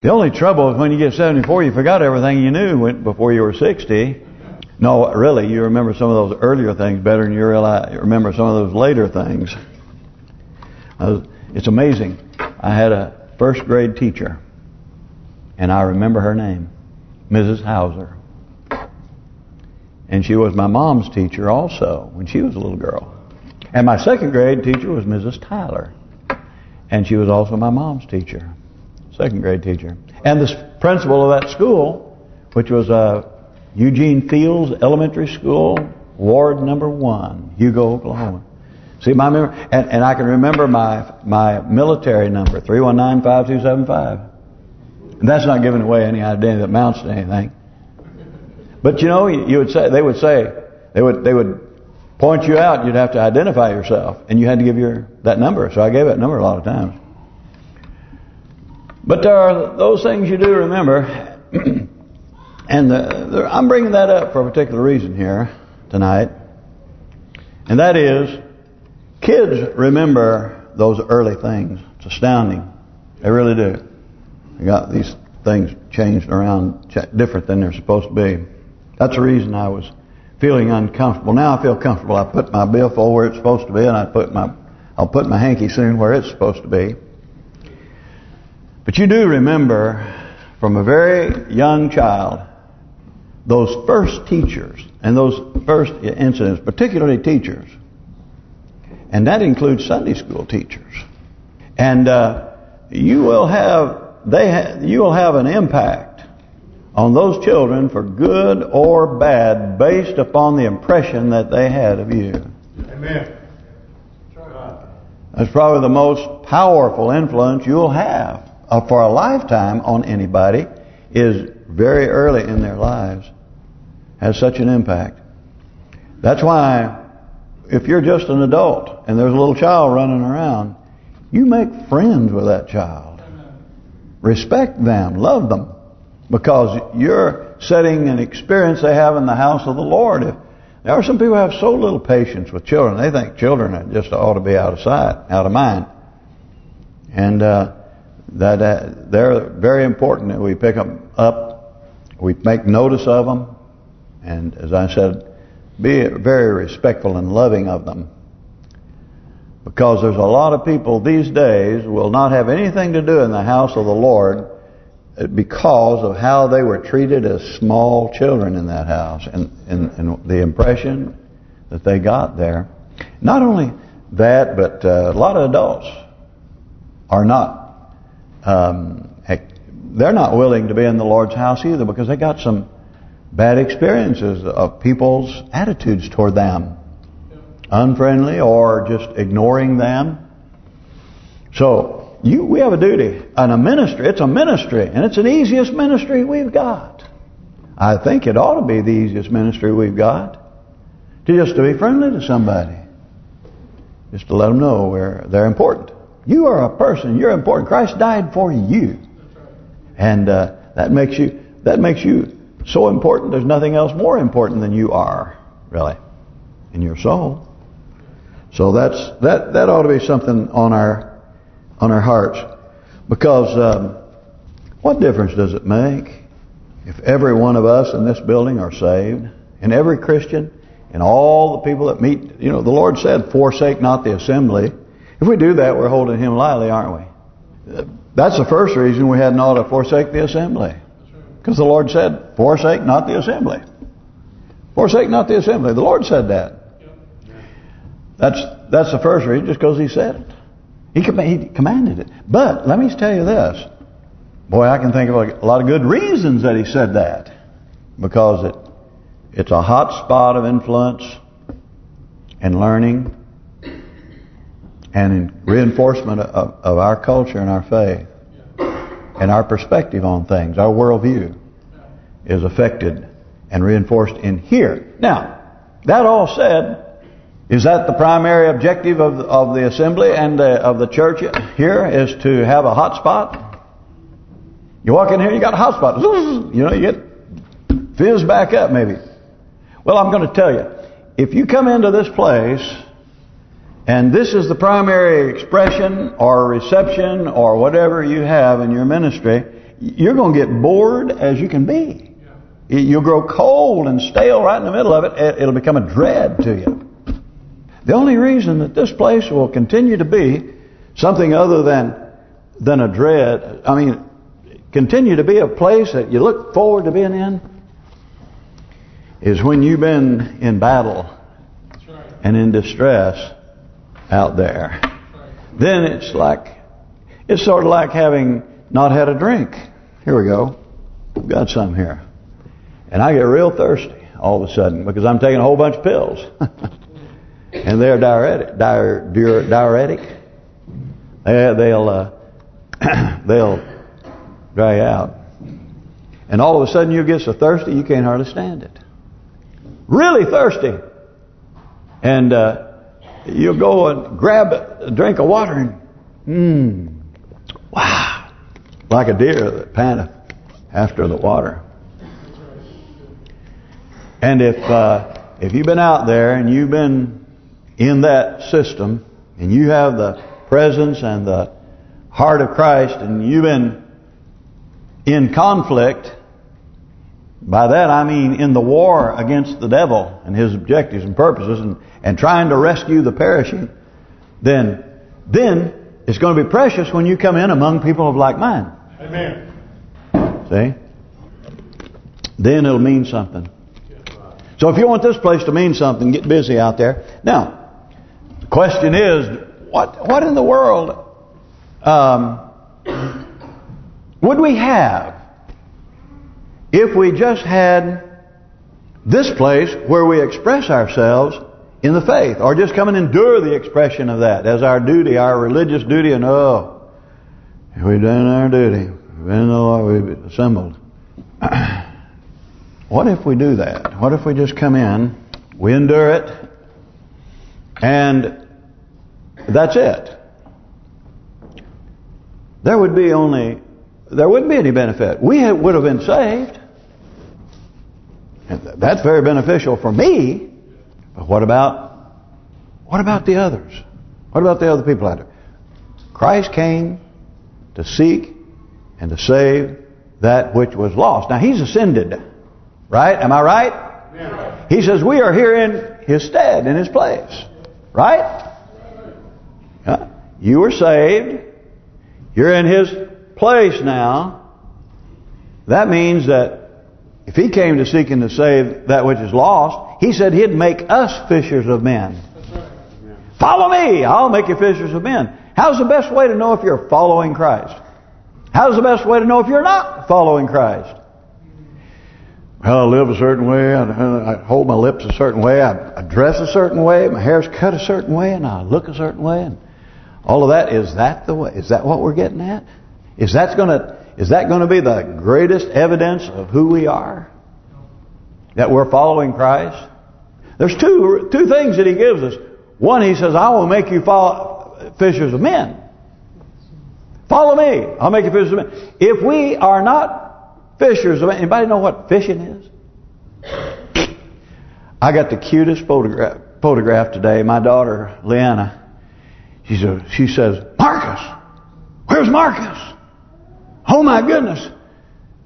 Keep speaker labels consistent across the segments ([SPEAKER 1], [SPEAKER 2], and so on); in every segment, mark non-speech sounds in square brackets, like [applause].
[SPEAKER 1] The only trouble is when you get 74, you forgot everything you knew before you were 60. No, really, you remember some of those earlier things better than you realize, remember some of those later things. It's amazing. I had a first grade teacher, and I remember her name, Mrs. Hauser. And she was my mom's teacher also when she was a little girl. And my second grade teacher was Mrs. Tyler. And she was also my mom's teacher. Second grade teacher. And the principal of that school, which was uh, Eugene Fields Elementary School, Ward number one, Hugo, Oklahoma. See my memory, and, and I can remember my my military number, 319-5275. And that's not giving away any identity that amounts to anything. But you know, you would say they would say they would they would point you out. You'd have to identify yourself, and you had to give your that number. So I gave that number a lot of times. But there are those things you do remember, [clears throat] and uh, the, the, I'm bringing that up for a particular reason here tonight, and that is, kids remember those early things. It's astounding. They really do. They got these things changed around different than they're supposed to be. That's the reason I was feeling uncomfortable. Now I feel comfortable. I put my billfold where it's supposed to be, and I put my I'll put my hanky soon where it's supposed to be. But you do remember from a very young child those first teachers and those first incidents, particularly teachers, and that includes Sunday school teachers. And uh, you will have they ha you will have an impact on those children for good or bad based upon the impression that they had of you.
[SPEAKER 2] Amen.
[SPEAKER 1] That's probably the most powerful influence you'll have for a lifetime on anybody is very early in their lives has such an impact. That's why if you're just an adult and there's a little child running around, you make friends with that child. Respect them. Love them because you're setting an experience they have in the house of the Lord. If, there are some people who have so little patience with children. They think children just ought to be out of sight, out of mind. And uh, that uh, they're very important that we pick them up, we make notice of them, and as I said, be very respectful and loving of them. Because there's a lot of people these days will not have anything to do in the house of the Lord because of how they were treated as small children in that house and, and, and the impression that they got there. Not only that, but uh, a lot of adults are not, um, they're not willing to be in the Lord's house either because they got some bad experiences of people's attitudes toward them. Unfriendly or just ignoring them. So, you we have a duty and a ministry. It's a ministry, and it's the easiest ministry we've got. I think it ought to be the easiest ministry we've got. To just to be friendly to somebody. Just to let them know where they're important. You are a person. You're important. Christ died for you. And uh, that makes you that makes you so important. There's nothing else more important than you are, really, in your soul. So that's that that ought to be something on our on our hearts. Because um, what difference does it make if every one of us in this building are saved, and every Christian, and all the people that meet, you know, the Lord said, forsake not the assembly. If we do that, we're holding Him lightly, aren't we? That's the first reason we had not to forsake the assembly. Because the Lord said, forsake not the assembly. Forsake not the assembly. The Lord said that. That's that's the first reason, just because He said it. He, com he commanded it. But let me tell you this. Boy, I can think of a lot of good reasons that he said that. Because it it's a hot spot of influence and learning and in reinforcement of, of our culture and our faith and our perspective on things, our worldview is affected and reinforced in here. Now, that all said, is that the primary objective of of the assembly and uh, of the church here is to have a hot spot? You walk in here, you got a hot spot. [laughs] You know, you get fizz back up maybe. Well, I'm going to tell you, if you come into this place and this is the primary expression or reception or whatever you have in your ministry, you're going to get bored as you can be. You'll grow cold and stale right in the middle of it. It'll become a dread to you. The only reason that this place will continue to be something other than than a dread, I mean, continue to be a place that you look forward to being in, is when you've been in battle and in distress out there. Then it's like, it's sort of like having not had a drink. Here we go. We've got some here. And I get real thirsty all of a sudden because I'm taking a whole bunch of pills. [laughs] and they're diuretic. diuretic. They, they'll uh, [clears throat] they'll dry out. And all of a sudden you get so thirsty you can't hardly stand it. Really thirsty. And uh, you'll go and grab a drink of water and, mmm, wow, like a deer that panteth after the water. And if uh, if you've been out there and you've been in that system and you have the presence and the heart of Christ and you've been in conflict, by that I mean in the war against the devil and his objectives and purposes and, and trying to rescue the perishing, then then it's going to be precious when you come in among people of like mind.
[SPEAKER 2] Amen.
[SPEAKER 1] See? Then it'll mean something. So if you want this place to mean something, get busy out there. Now, the question is, what what in the world um, would we have if we just had this place where we express ourselves in the faith, or just come and endure the expression of that as our duty, our religious duty, and oh, we've done our duty, been the Lord, we've assembled. [clears throat] What if we do that? What if we just come in, we endure it, and that's it? There would be only, there wouldn't be any benefit. We would have been saved. And that's very beneficial for me. But what about, what about the others? What about the other people out there? Christ came to seek and to save that which was lost. Now, He's ascended. Right? Am I right?
[SPEAKER 2] Yeah.
[SPEAKER 1] He says we are here in His stead, in His place. Right? Yeah. You were saved. You're in His place now. That means that if He came to seek and to save that which is lost, He said He'd make us fishers of men. Follow me, I'll make you fishers of men. How's the best way to know if you're following Christ? How's the best way to know if you're not following Christ? well, I live a certain way, I, hold my lips a certain way, I, I dress a certain way, my hair's cut a certain way, and I look a certain way, and all of that. Is that the way? Is that what we're getting at? Is that going to is that going to be the greatest evidence of who we are? That we're following Christ? There's two two things that He gives us. One, He says, "I will make you follow fishers of men." Follow me. I'll make you fishers of men. If we are not Fishers. Of men, anybody know what fishing is? I got the cutest photograph photograph today. My daughter, Leanna, she says, she says, Marcus, where's Marcus? Oh my goodness.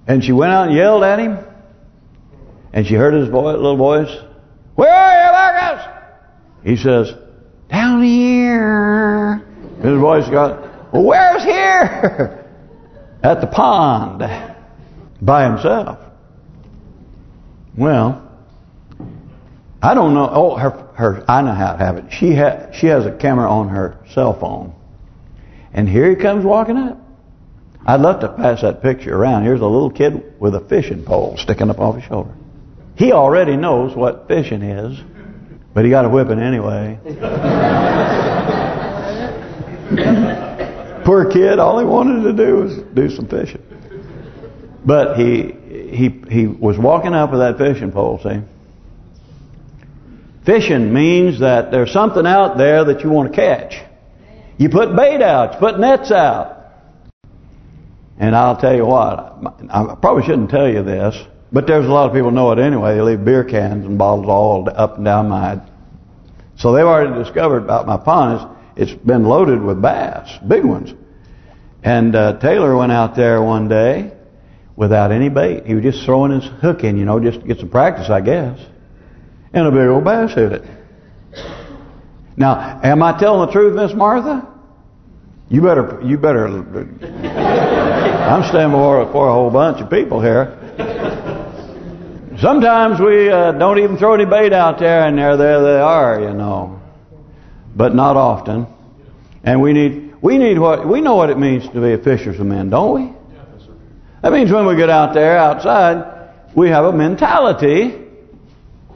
[SPEAKER 1] And she went out and yelled at him. And she heard his voice, little voice, Where are you, Marcus? He says, Down here. His voice got, Well, where's here? [laughs] At the pond by himself. Well, I don't know. Oh, her, her. I know how to have it. She ha she has a camera on her cell phone, and here he comes walking up. I'd love to pass that picture around. Here's a little kid with a fishing pole sticking up off his shoulder. He already knows what fishing is, but he got a whipping anyway. [laughs] Poor kid, all he wanted to do was do some fishing. But he he he was walking up with that fishing pole, see. Fishing means that there's something out there that you want to catch. You put bait out, you put nets out. And I'll tell you what, I probably shouldn't tell you this, but there's a lot of people know it anyway. They leave beer cans and bottles all up and down my... So they've already discovered about my pond. It's, it's been loaded with bass, big ones. And uh, Taylor went out there one day without any bait. He was just throwing his hook in, you know, just to get some practice, I guess. And a big old bass hit it. Now, am I telling the truth, Miss Martha? You better, you better. I'm standing for, for a whole bunch of people here. Sometimes we uh, don't even throw any bait out there, and there, there they are, you know. But not often. And we need, we need what we know what it means to be a fisherman, don't we? That means when we get out there outside, we have a mentality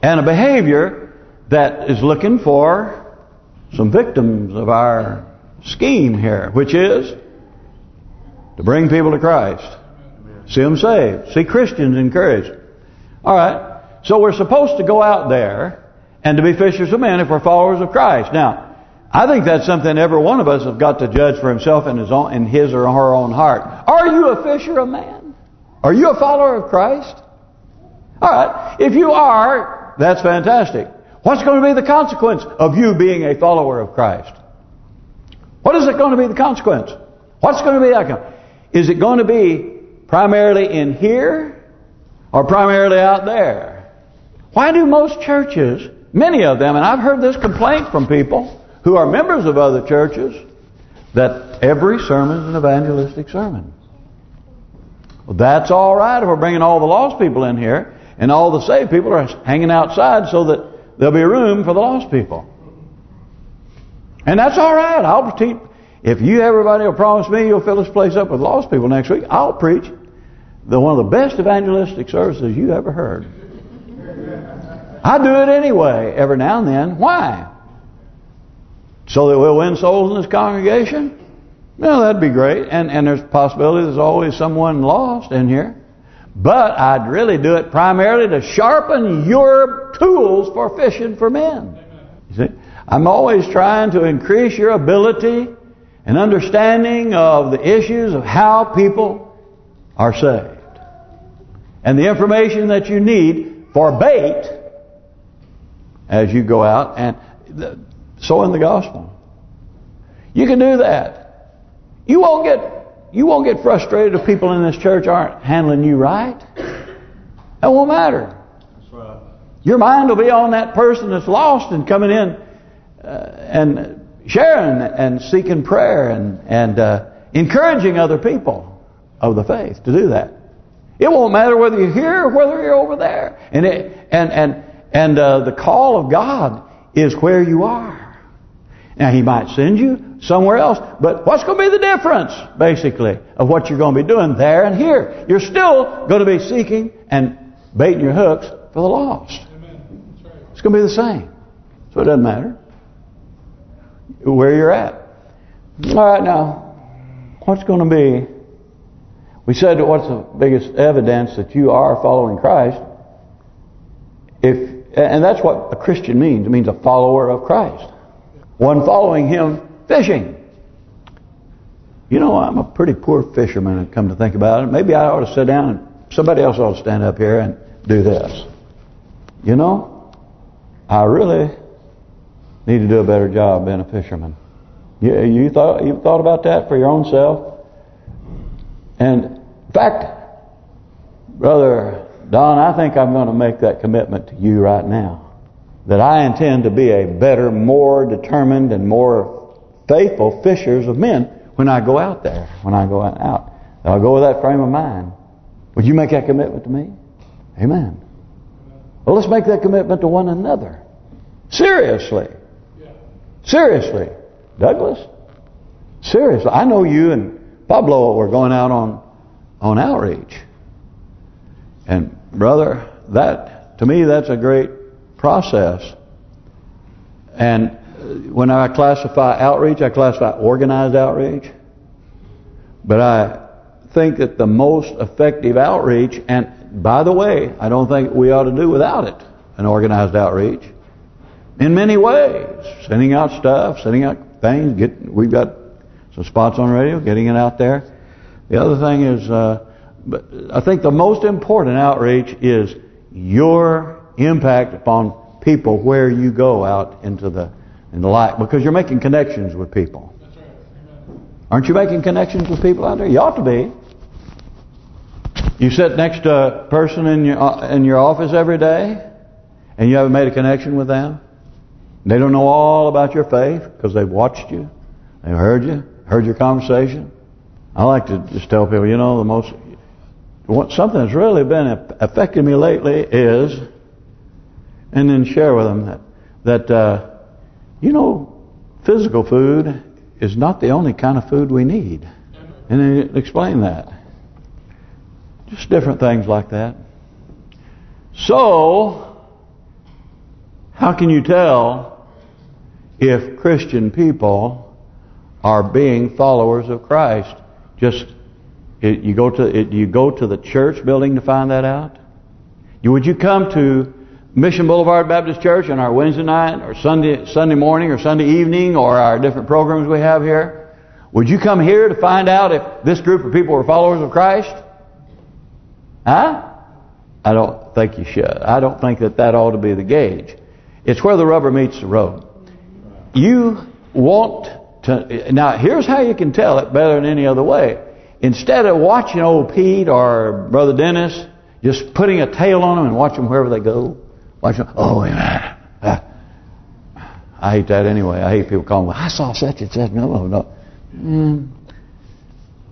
[SPEAKER 1] and a behavior that is looking for some victims of our scheme here, which is to bring people to Christ. See them saved. See Christians encouraged. All right. So we're supposed to go out there and to be fishers of men if we're followers of Christ. Now, I think that's something every one of us has got to judge for himself in his own, in his or her own heart. Are you a fisher of man? Are you a follower of Christ? All right. If you are, that's fantastic. What's going to be the consequence of you being a follower of Christ? What is it going to be the consequence? What's going to be the outcome? Is it going to be primarily in here or primarily out there? Why do most churches, many of them, and I've heard this complaint from people who are members of other churches, that every sermon is an evangelistic sermon. Well, that's all right if we're bringing all the lost people in here and all the saved people are hanging outside so that there'll be room for the lost people. And that's all right. I'll teach. If you everybody will promise me you'll fill this place up with lost people next week, I'll preach the one of the best evangelistic services you ever heard. I do it anyway, every now and then. Why? So that we'll win souls in this congregation? Well, that'd be great. And and there's possibility there's always someone lost in here. But I'd really do it primarily to sharpen your tools for fishing for men. You see? I'm always trying to increase your ability and understanding of the issues of how people are saved. And the information that you need for bait as you go out and sow in the gospel. You can do that. You won't get you won't get frustrated if people in this church aren't handling you right. That won't matter. Right. Your mind will be on that person that's lost and coming in uh, and sharing and seeking prayer and and uh, encouraging other people of the faith to do that. It won't matter whether you're here or whether you're over there. And it, and and and uh, the call of God is where you are. Now He might send you somewhere else, but what's going to be the difference, basically, of what you're going to be doing there and here? You're still going to be seeking and baiting your hooks for the lost. It's going to be the same. So it doesn't matter where you're at. All right, now, what's going to be? We said what's the biggest evidence that you are following Christ? If and that's what a Christian means. It means a follower of Christ. One following Him fishing. You know, I'm a pretty poor fisherman, come to think about it. Maybe I ought to sit down and somebody else ought to stand up here and do this. You know, I really need to do a better job being a fisherman. You, you thought you thought about that for your own self? And in fact, Brother Don, I think I'm going to make that commitment to you right now. That I intend to be a better, more determined, and more faithful fishers of men when I go out there, when I go out. I'll go with that frame of mind. Would you make that commitment to me? Amen. Well, let's make that commitment to one another. Seriously. Seriously. Douglas? Seriously. I know you and Pablo were going out on on outreach. And brother, that to me that's a great process. And uh, when I classify outreach, I classify organized outreach. But I think that the most effective outreach, and by the way, I don't think we ought to do without it, an organized outreach, in many ways. Sending out stuff, sending out things. Get We've got some spots on radio, getting it out there. The other thing is, uh, but I think the most important outreach is your impact upon people where you go out into the in the light, because you're making connections with people. Aren't you making connections with people out there? You ought to be. You sit next to a person in your uh, in your office every day, and you haven't made a connection with them. They don't know all about your faith because they've watched you, they've heard you, heard your conversation. I like to just tell people, you know, the most something that's really been affecting me lately is, and then share with them that that uh, you know, physical food is not the only kind of food we need, and then explain that. Just different things like that. So, how can you tell if Christian people are being followers of Christ? Just it, you go to it, you go to the church building to find that out. You, would you come to Mission Boulevard Baptist Church on our Wednesday night or Sunday Sunday morning or Sunday evening or our different programs we have here? Would you come here to find out if this group of people were followers of Christ? Huh? I don't think you should. I don't think that that ought to be the gauge. It's where the rubber meets the road. You want to... Now, here's how you can tell it better than any other way. Instead of watching old Pete or Brother Dennis, just putting a tail on them and watch them wherever they go. Watch them. Oh, yeah. I hate that anyway. I hate people calling I saw such and such. No, no. Mm.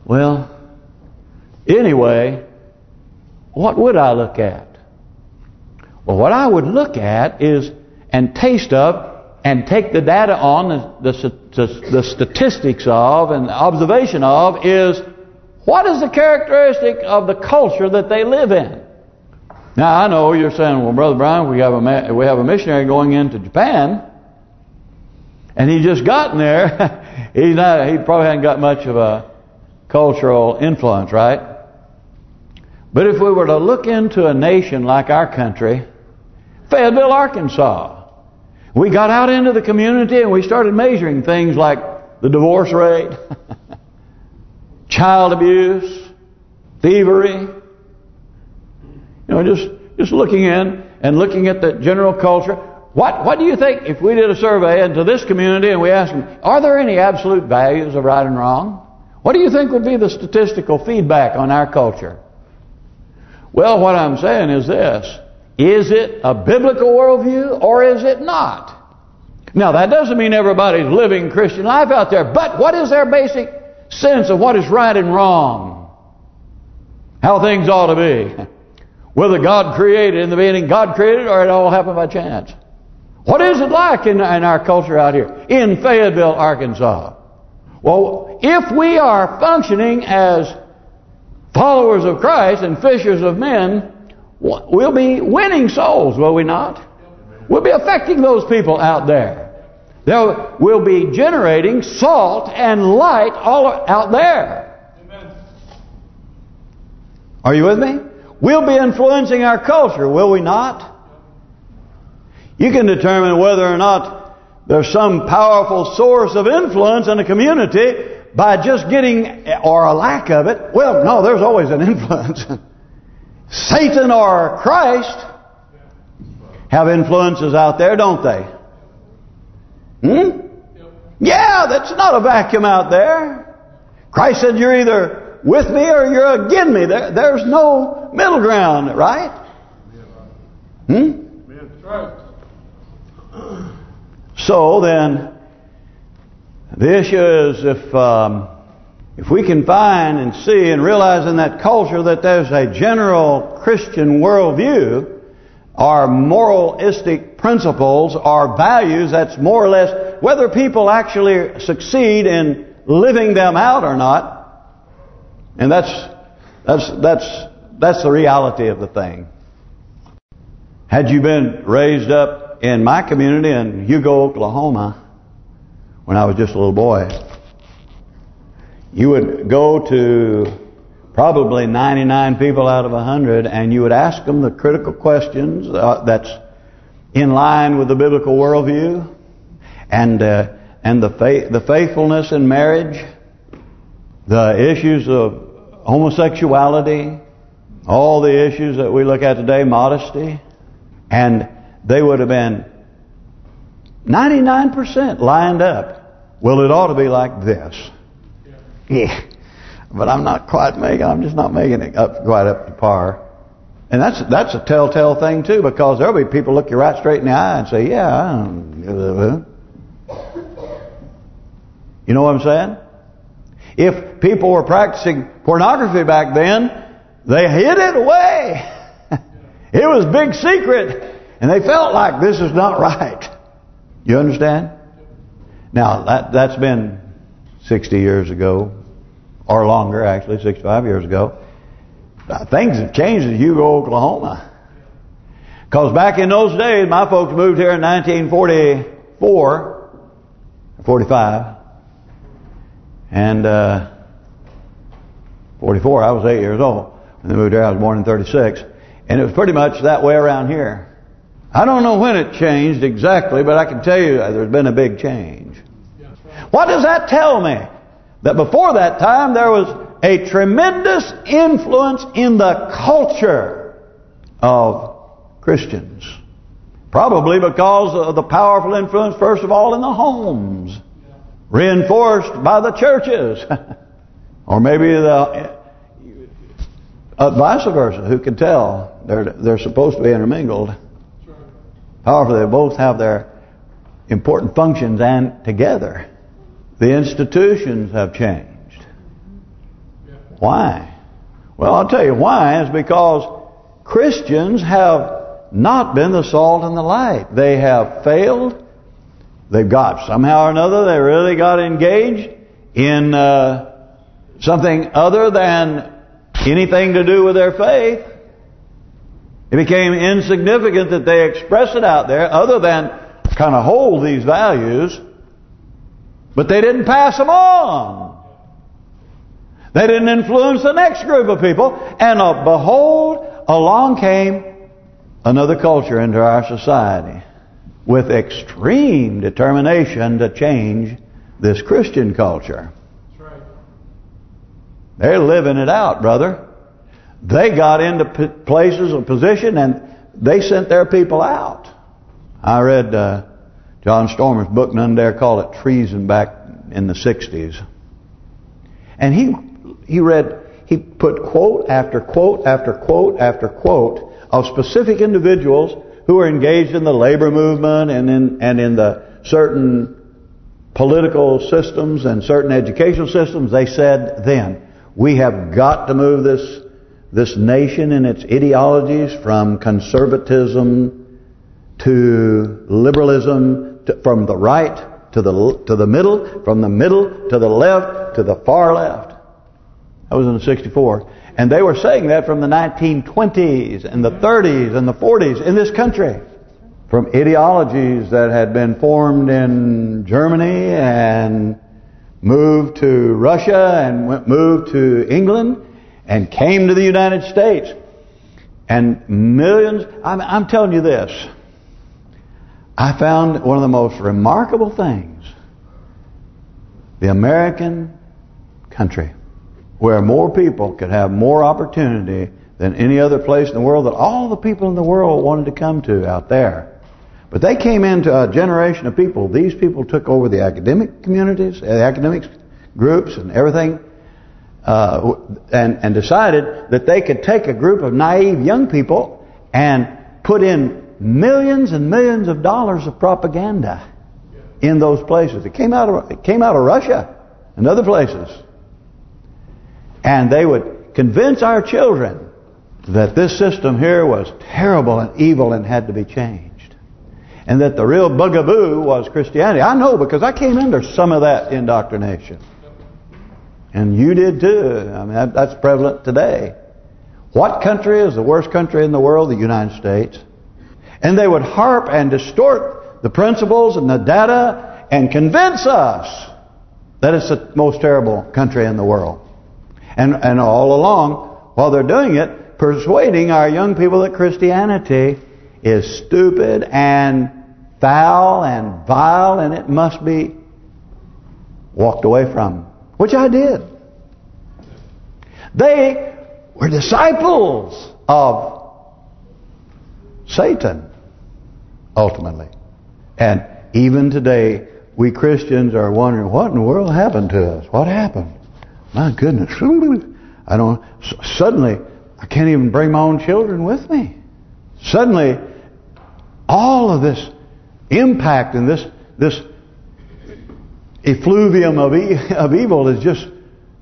[SPEAKER 1] Well, anyway, what would I look at? Well, what I would look at is and taste of and take the data on, the, the, the statistics of and observation of is what is the characteristic of the culture that they live in? Now I know you're saying, well, Brother Brian, we have a we have a missionary going into Japan, and he just gotten there. [laughs] He's not. He probably hasn't got much of a cultural influence, right? But if we were to look into a nation like our country, Fayetteville, Arkansas, we got out into the community and we started measuring things like the divorce rate, [laughs] child abuse, thievery. You know, just just looking in and looking at the general culture. What what do you think if we did a survey into this community and we asked them, are there any absolute values of right and wrong? What do you think would be the statistical feedback on our culture? Well, what I'm saying is this. Is it a biblical worldview or is it not? Now, that doesn't mean everybody's living Christian life out there, but what is their basic sense of what is right and wrong? How things ought to be? [laughs] Whether God created in the beginning, God created, or it all happened by chance. What is it like in, in our culture out here? In Fayetteville, Arkansas. Well, if we are functioning as followers of Christ and fishers of men, we'll be winning souls, will we not? We'll be affecting those people out there. There will be generating salt and light all out there. Are you with me? We'll be influencing our culture, will we not? You can determine whether or not there's some powerful source of influence in a community by just getting, or a lack of it, well, no, there's always an influence. [laughs] Satan or Christ have influences out there, don't they? Hmm? Yeah, that's not a vacuum out there. Christ said you're either with me or you're against me. There, there's no middle ground, right? Hmm? So then, the issue is if um, if we can find and see and realize in that culture that there's a general Christian worldview, our moralistic principles, our values, that's more or less whether people actually succeed in living them out or not. And that's that's that's that's the reality of the thing. Had you been raised up in my community in Hugo, Oklahoma, when I was just a little boy. You would go to probably 99 people out of 100 and you would ask them the critical questions uh, that's in line with the biblical worldview and uh, and the faith, the faithfulness in marriage, the issues of homosexuality, all the issues that we look at today, modesty, and they would have been 99% lined up. Well, it ought to be like this. [laughs] Yeah. but I'm not quite making. I'm just not making it up quite up to par. And that's that's a telltale thing too, because there'll be people look you right straight in the eye and say, "Yeah." You know what I'm saying? If people were practicing pornography back then, they hid it away. [laughs] it was big secret, and they felt like this is not right. You understand? Now that that's been 60 years ago, or longer actually, 65 years ago. Things have changed as Hugo Oklahoma. Because back in those days, my folks moved here in 1944, 45, and uh, 44, I was 8 years old. When they moved here, I was born in 36. And it was pretty much that way around here. I don't know when it changed exactly, but I can tell you there's been a big change. What does that tell me? That before that time there was a tremendous influence in the culture of Christians. Probably because of the powerful influence, first of all, in the homes. Reinforced by the churches. [laughs] or maybe the uh, vice versa. Who can tell? They're they're supposed to be intermingled. However, they both have their important functions and together. The institutions have changed. Why? Well, I'll tell you why. Is because Christians have not been the salt and the light. They have failed. They've got, somehow or another, they really got engaged in uh, something other than anything to do with their faith. It became insignificant that they express it out there other than kind of hold these values, but they didn't pass them on. They didn't influence the next group of people. And uh, behold, along came another culture into our society with extreme determination to change this Christian culture. They're living it out, brother. They got into places of position and they sent their people out. I read uh, John Stormer's book, none dare call it treason, back in the 60s. And he he read, he put quote after quote after quote after quote of specific individuals who were engaged in the labor movement and in and in the certain political systems and certain educational systems. They said then, we have got to move this this nation and its ideologies from conservatism to liberalism, to, from the right to the to the middle, from the middle to the left to the far left. That was in the 64. And they were saying that from the 1920s and the 30s and the 40s in this country. From ideologies that had been formed in Germany and moved to Russia and went, moved to England and came to the United States. And millions, I'm, I'm telling you this, I found one of the most remarkable things. The American country where more people could have more opportunity than any other place in the world that all the people in the world wanted to come to out there. But they came into a generation of people. These people took over the academic communities, the academic groups and everything, uh, and, and decided that they could take a group of naive young people and put in millions and millions of dollars of propaganda in those places. It came out of it came out of Russia and other places. And they would convince our children that this system here was terrible and evil and had to be changed. And that the real bugaboo was Christianity. I know because I came under some of that indoctrination. And you did too. I mean, that, that's prevalent today. What country is the worst country in the world? The United States. And they would harp and distort the principles and the data and convince us that it's the most terrible country in the world. And and all along, while they're doing it, persuading our young people that Christianity is stupid and foul and vile and it must be walked away from. Which I did. They were disciples of Satan, ultimately. And even today, we Christians are wondering, what in the world happened to us? What happened? My goodness. [laughs] I don't. Suddenly, I can't even bring my own children with me. Suddenly, all of this impact and this this effluvium of e [laughs] of evil is just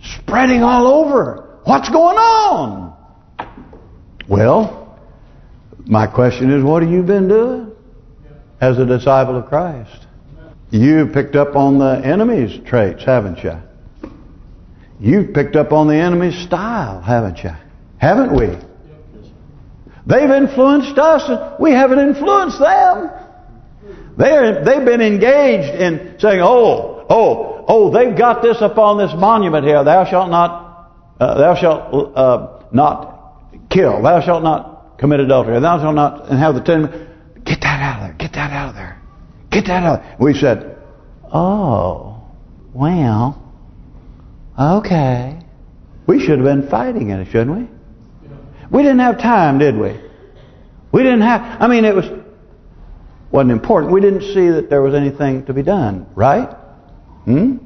[SPEAKER 1] spreading all over. What's going on? Well, my question is, what have you been doing as a disciple of Christ? You've picked up on the enemy's traits, haven't you? You've picked up on the enemy's style, haven't you? Haven't we? They've influenced us, and we haven't influenced them. They're they've been engaged in saying, "Oh, oh, oh, they've got this upon this monument here. Thou shalt not, uh, thou shalt uh, not kill. Thou shalt not commit adultery. Thou shalt not and have the ten. Get that out of there. Get that out of there. Get that out. We said, "Oh, well, okay." We should have been fighting in it, shouldn't we? We didn't have time, did we? We didn't have. I mean, it was wasn't important. We didn't see that there was anything to be done, right? Hmm?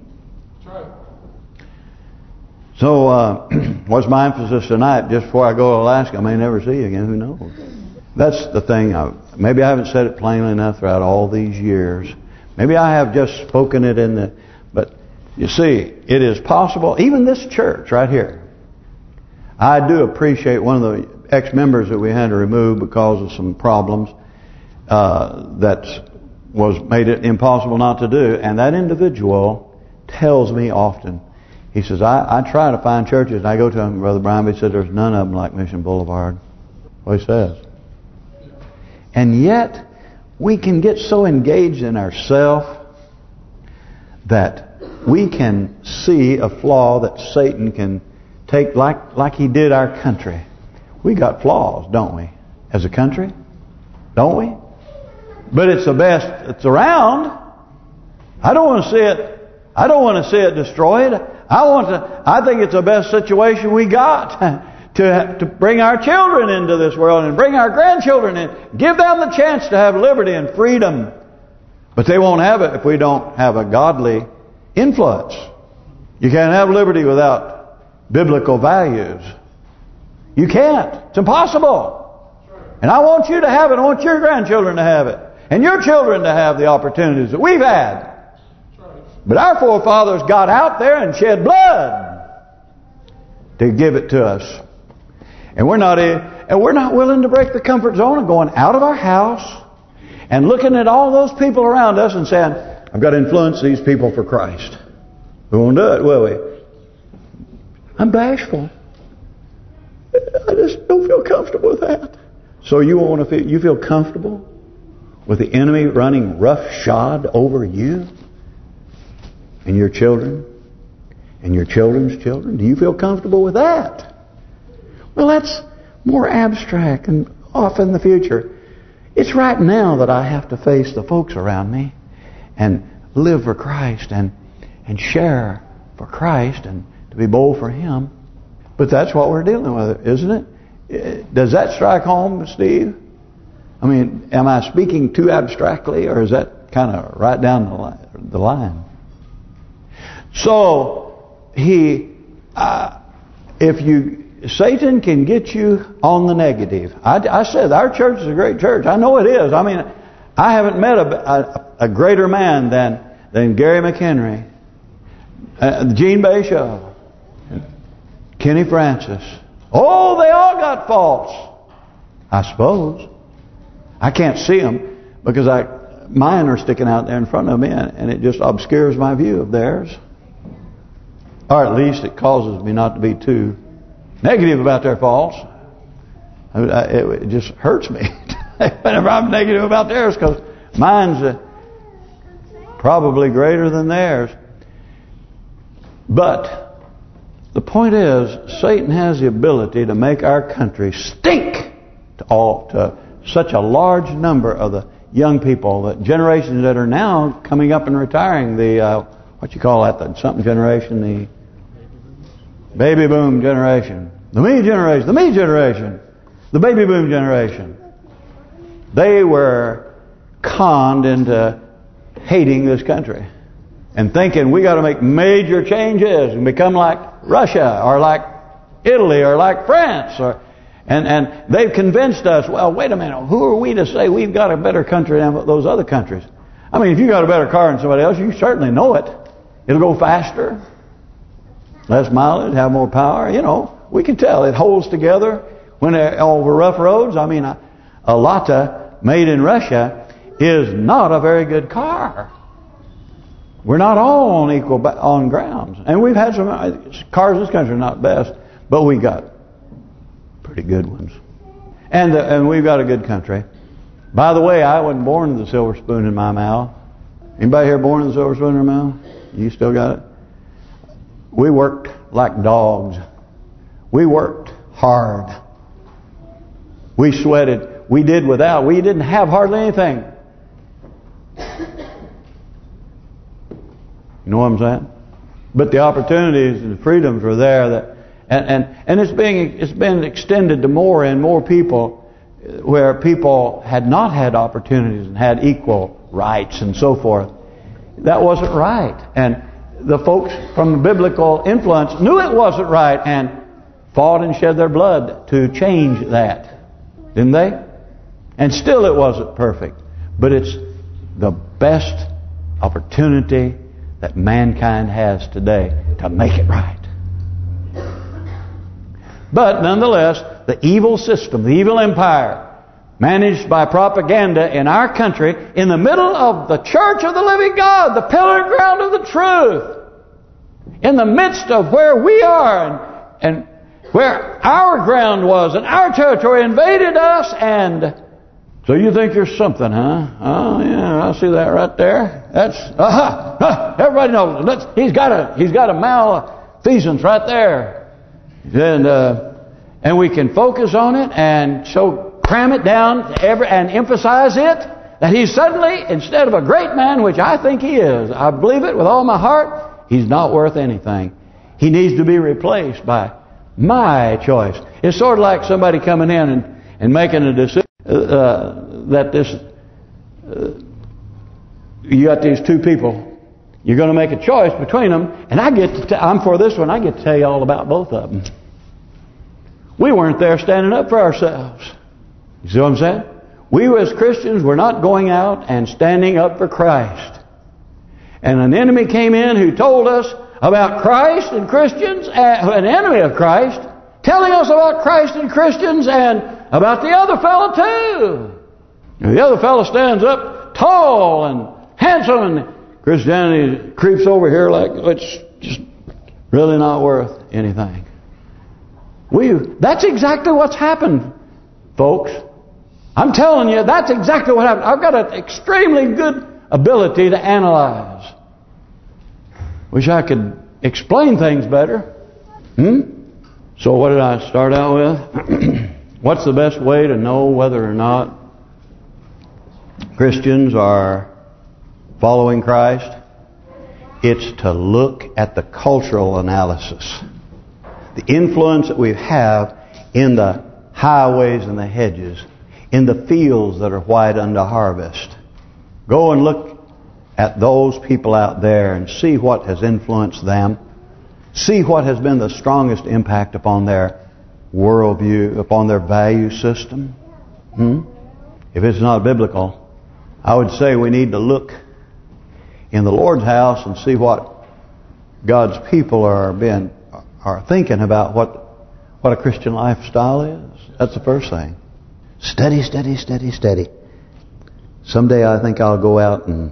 [SPEAKER 1] So, uh, [clears throat] what's my emphasis tonight? Just before I go to Alaska, I may never see you again. Who knows? That's the thing. I, maybe I haven't said it plainly enough throughout all these years. Maybe I have just spoken it in the... But, you see, it is possible, even this church right here. I do appreciate one of the ex-members that we had to remove because of some problems uh, that was made it impossible not to do. And that individual tells me often, he says, I, I try to find churches, and I go to him, Brother Brian, he said, there's none of them like Mission Boulevard. What he says. And yet, we can get so engaged in ourself that we can see a flaw that Satan can take like like he did our country. We got flaws, don't we? As a country? Don't we? But it's the best that's around. I don't want to see it. I don't want to see it destroyed. I want to. I think it's the best situation we got [laughs] to to bring our children into this world and bring our grandchildren in. Give them the chance to have liberty and freedom. But they won't have it if we don't have a godly influence. You can't have liberty without biblical values. You can't. It's impossible. And I want you to have it. I want your grandchildren to have it and your children to have the opportunities that we've had. But our forefathers got out there and shed blood to give it to us. And we're not and we're not willing to break the comfort zone of going out of our house and looking at all those people around us and saying, I've got to influence these people for Christ. We won't do it, will we? I'm bashful. I just don't feel comfortable with that. So you want to feel you feel comfortable with the enemy running roughshod over you and your children and your children's children? Do you feel comfortable with that? Well, that's more abstract and off in the future. It's right now that I have to face the folks around me and live for Christ and and share for Christ and to be bold for Him. But that's what we're dealing with, isn't it? Eh, does that strike home, Steve? I mean, am I speaking too abstractly, or is that kind of right down the line? So, he, uh, if you, Satan can get you on the negative. I, I said our church is a great church. I know it is. I mean, I haven't met a, a, a greater man than than Gary McHenry, uh, Gene Bashaw, Kenny Francis. Oh, they all got faults, I suppose. I can't see them because I mine are sticking out there in front of me and it just obscures my view of theirs. Or at least it causes me not to be too negative about their faults. It just hurts me [laughs] whenever I'm negative about theirs because mine's uh, probably greater than theirs. But the point is, Satan has the ability to make our country stink to all to such a large number of the young people, the generations that are now coming up and retiring, the, uh, what you call that, the something generation, the baby boom generation, the me generation, the me generation, the baby boom generation. They were conned into hating this country and thinking we got to make major changes and become like Russia or like Italy or like France or and and they've convinced us. Well, wait a minute. Who are we to say we've got a better country than those other countries? I mean, if you got a better car than somebody else, you certainly know it. It'll go faster, less mileage, have more power. You know, we can tell it holds together when they're over rough roads. I mean, a, a Lada made in Russia is not a very good car. We're not all on equal on grounds, and we've had some cars in this country are not best, but we got pretty good ones, and uh, and we've got a good country. By the way, I wasn't born with a silver spoon in my mouth. Anybody here born with a silver spoon in their mouth? You still got it? We worked like dogs. We worked hard. We sweated. We did without. We didn't have hardly anything. You know what I'm saying? But the opportunities and the freedoms are there that and and and it's being it's been extended to more and more people where people had not had opportunities and had equal rights and so forth. That wasn't right. And the folks from the biblical influence knew it wasn't right and fought and shed their blood to change that. Didn't they? And still it wasn't perfect. But it's the best opportunity that mankind has today to make it right. But nonetheless, the evil system, the evil empire, managed by propaganda in our country, in the middle of the church of the living God, the pillar ground of the truth, in the midst of where we are and, and where our ground was and our territory invaded us and so you think you're something, huh? Oh yeah, I see that right there. That's aha. Uh -huh, everybody knows. Let's, he's got a he's got a malfeasance right there. And uh, and we can focus on it and so cram it down every, and emphasize it that he's suddenly, instead of a great man, which I think he is, I believe it with all my heart, he's not worth anything. He needs to be replaced by my choice. It's sort of like somebody coming in and, and making a decision uh, that this, uh, you got these two people you're going to make a choice between them, and I get to I'm for this one. I get to tell you all about both of them. We weren't there standing up for ourselves. You see what I'm saying? We as Christians were not going out and standing up for Christ. And an enemy came in who told us about Christ and Christians, uh, an enemy of Christ, telling us about Christ and Christians and about the other fellow too. The other fellow stands up tall and handsome and Christianity creeps over here like it's just really not worth anything. We That's exactly what's happened, folks. I'm telling you, that's exactly what happened. I've got an extremely good ability to analyze. Wish I could explain things better. Hmm? So what did I start out with? [clears throat] What's the best way to know whether or not Christians are following Christ, it's to look at the cultural analysis. The influence that we have in the highways and the hedges, in the fields that are white unto harvest. Go and look at those people out there and see what has influenced them. See what has been the strongest impact upon their worldview, upon their value system. Hmm? If it's not biblical, I would say we need to look in the Lord's house and see what God's people are being are thinking about what what a Christian lifestyle is. That's the first thing. Steady, steady, steady, steady. Someday I think I'll go out and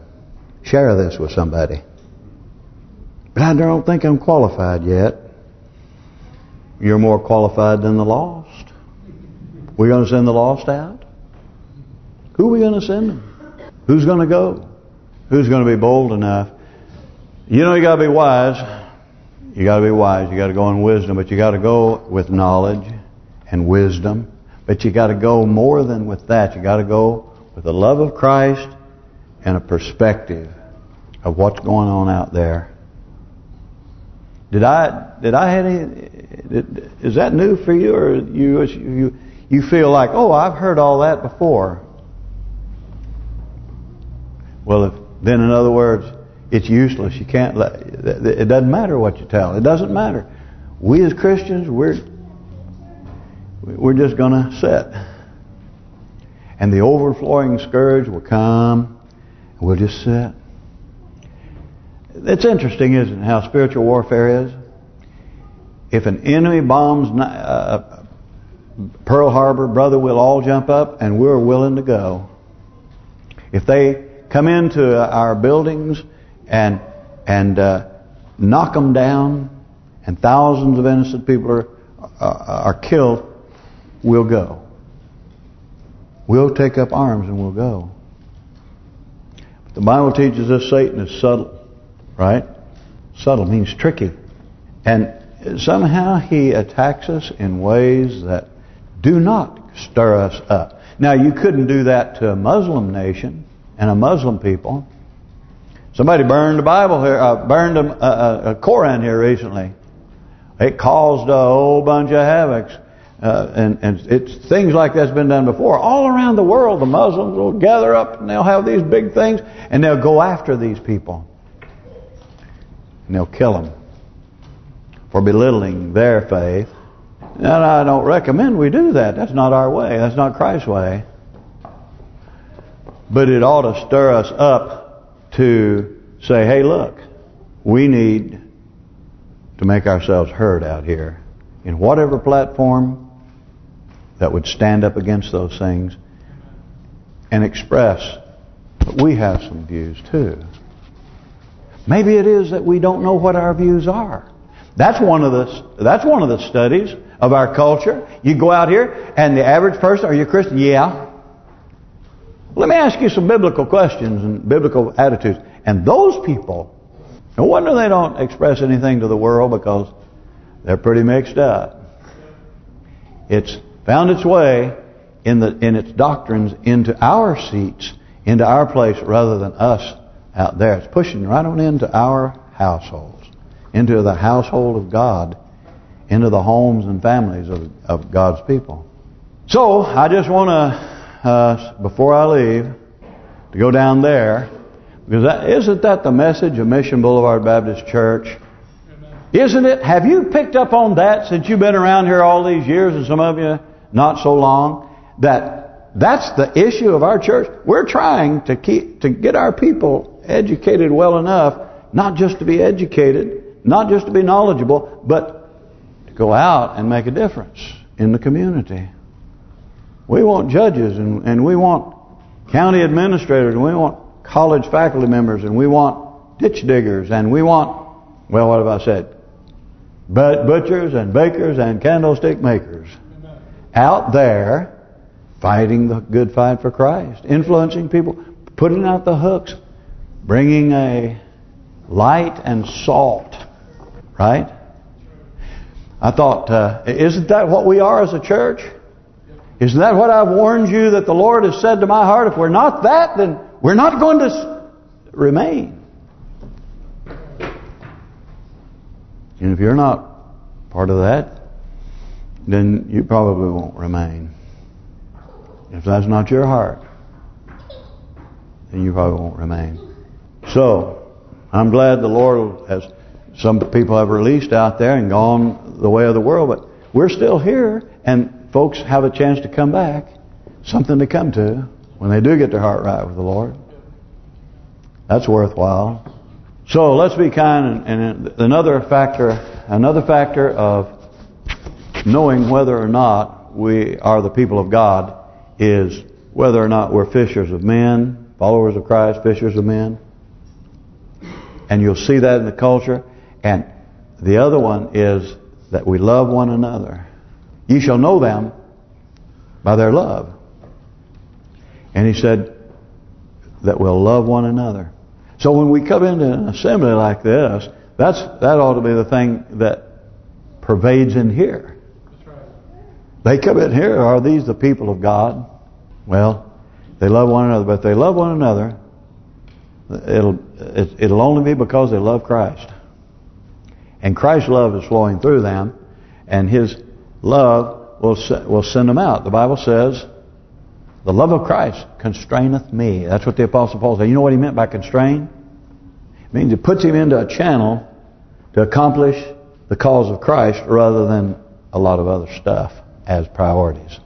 [SPEAKER 1] share this with somebody. But I don't think I'm qualified yet. You're more qualified than the lost. We're going to send the lost out? Who are we going to send them? Who's going to go? Who's going to be bold enough? You know you got to be wise. You got to be wise. You got to go in wisdom, but you got to go with knowledge and wisdom. But you got to go more than with that. You got to go with the love of Christ and a perspective of what's going on out there. Did I did I have any? Did, is that new for you, or you you you feel like, oh, I've heard all that before? Well, if then in other words, it's useless. You can't. Let, it doesn't matter what you tell. It doesn't matter. We as Christians, we're we're just going to sit, and the overflowing scourge will come. We'll just sit. It's interesting, isn't it, how spiritual warfare is? If an enemy bombs uh, Pearl Harbor, brother, we'll all jump up and we're willing to go. If they come into our buildings and and uh, knock them down, and thousands of innocent people are uh, are killed, we'll go. We'll take up arms and we'll go. But the Bible teaches us Satan is subtle, right? Subtle means tricky, and somehow he attacks us in ways that do not stir us up. Now, you couldn't do that to a Muslim nation and a Muslim people. Somebody burned the Bible here, uh, burned a, a, a, Koran here recently. It caused a whole bunch of havoc. Uh, and, and it's things like that's been done before. All around the world, the Muslims will gather up and they'll have these big things and they'll go after these people. And they'll kill them for belittling their faith. And I don't recommend we do that. That's not our way. That's not Christ's way. But it ought to stir us up to say, hey, look, we need to make ourselves heard out here in whatever platform that would stand up against those things and express that we have some views too. Maybe it is that we don't know what our views are. That's one of the that's one of the studies of our culture. You go out here and the average person, are you a Christian? Yeah. Let me ask you some biblical questions and biblical attitudes. And those people, no wonder they don't express anything to the world because they're pretty mixed up. It's found its way in the in its doctrines into our seats, into our place rather than us out there. It's pushing right on into our households, into the household of God into the homes and families of, of God's people. So, I just want to, uh, before I leave, to go down there, because that, isn't that the message of Mission Boulevard Baptist Church? Isn't it? Have you picked up on that since you've been around here all these years, and some of you not so long, that that's the issue of our church? We're trying to keep to get our people educated well enough, not just to be educated, not just to be knowledgeable, but to go out and make a difference in the community. We want judges and, and we want county administrators and we want college faculty members and we want ditch diggers and we want, well, what have I said? But butchers and bakers and candlestick makers out there fighting the good fight for Christ, influencing people, putting out the hooks, bringing a light and salt, right? I thought, uh, isn't that what we are as a church? Isn't that what I've warned you that the Lord has said to my heart? If we're not that, then we're not going to remain. And if you're not part of that, then you probably won't remain. If that's not your heart, then you probably won't remain. So, I'm glad the Lord has some people have released out there and gone the way of the world, but we're still here, and folks have a chance to come back, something to come to when they do get their heart right with the Lord. That's worthwhile. So let's be kind, and, another factor, another factor of knowing whether or not we are the people of God is whether or not we're fishers of men, followers of Christ, fishers of men. And you'll see that in the culture. And the other one is that we love one another. You shall know them by their love. And he said that we'll love one another. So when we come into an assembly like this, that's that ought to be the thing that pervades in here. They come in here, are these the people of God? Well, they love one another, but if they love one another, it'll it'll only be because they love Christ. And Christ's love is flowing through them, and His love will will send them out. The Bible says, the love of Christ constraineth me. That's what the Apostle Paul said. You know what he meant by constrain? It means it puts him into a channel to accomplish the cause of Christ rather than a lot of other stuff as priorities.